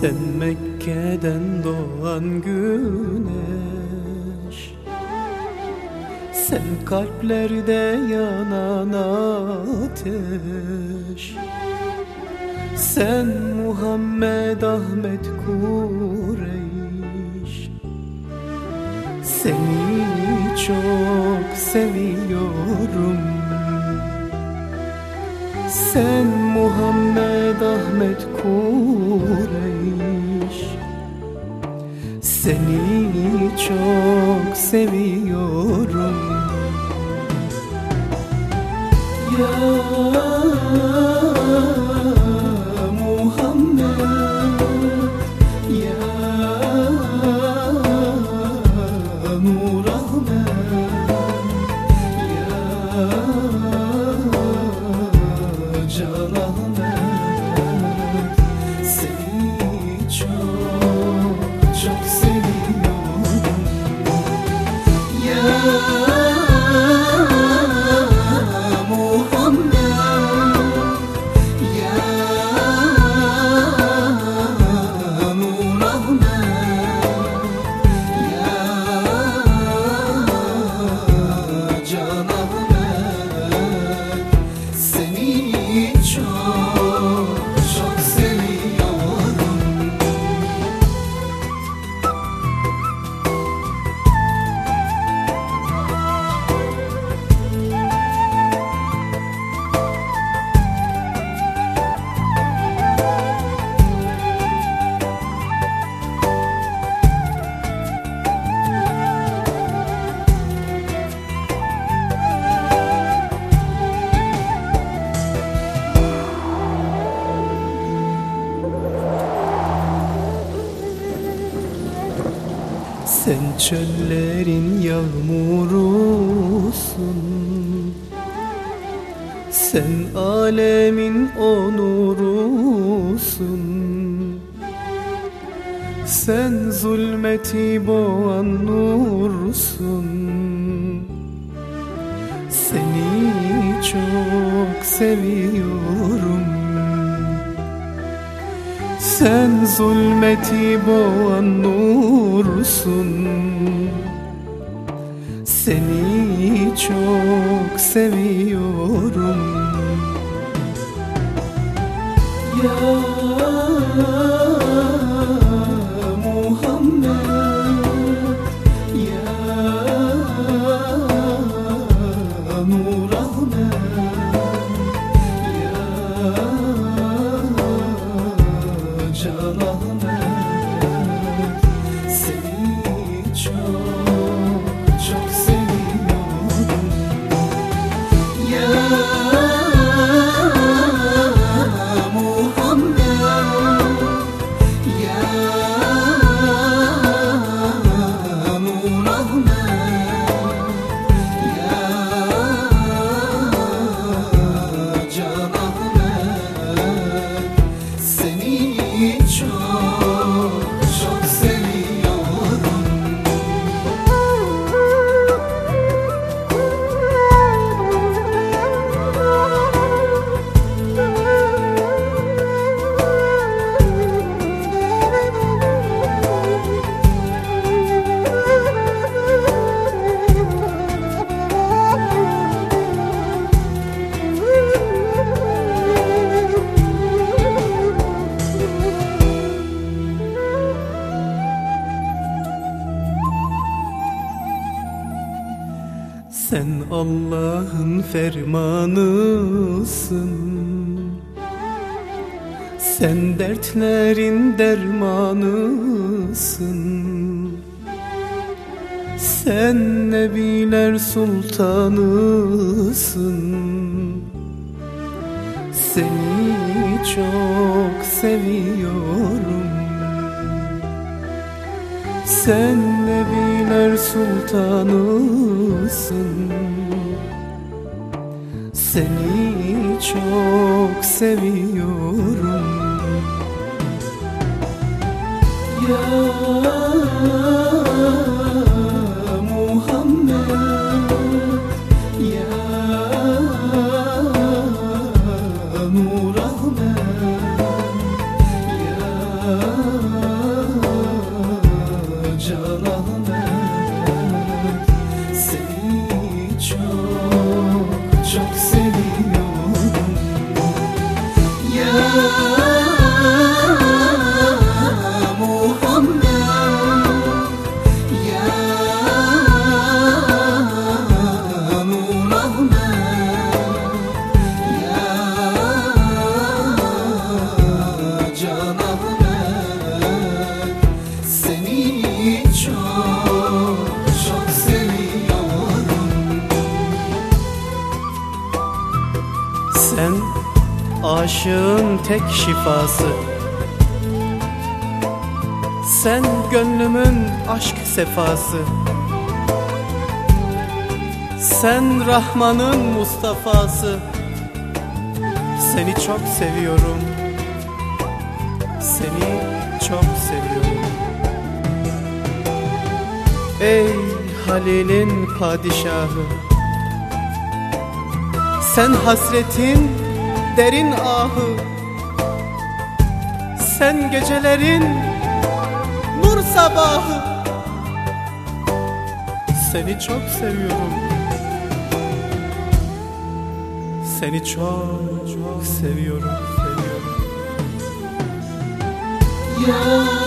Sen Mekke'den doğan güneş. Sen kalplerde yanan ateş. Sen Muhammed Ahmet Kureyş. Seni çok seviyorum Sen Muhammed Ahmet Kureyş. Seni çok seviyorum. Ya Ya çöllerin yağmurusun. Sen alemin onurusun. Sen zulmeti boğan nursun. Seni çok seviyorum sen zulmeti boğan nursun. Seni çok seviyorum. Ya Muhammed Ya Nur Ahmet Allah'ın fermanısın. Sen dertlerin dermanısın. Sen nebiler sultanısın. Seni çok seviyorum Sen nebiler sultanısın. Seni çok seviyorum. Ya Muhammed Ya Nur Ahmet Oh. Aşığın tek şifası. Sen gönlümün aşk sefası. Sen Rahman'ın Mustafa'sı. Seni çok seviyorum. Seni çok seviyorum. Ey Halil'in padişahı. Sen hasretin derin ahı Sen gecelerin nur sabahı Seni çok seviyorum Seni çok çok seviyorum, seviyorum. Ya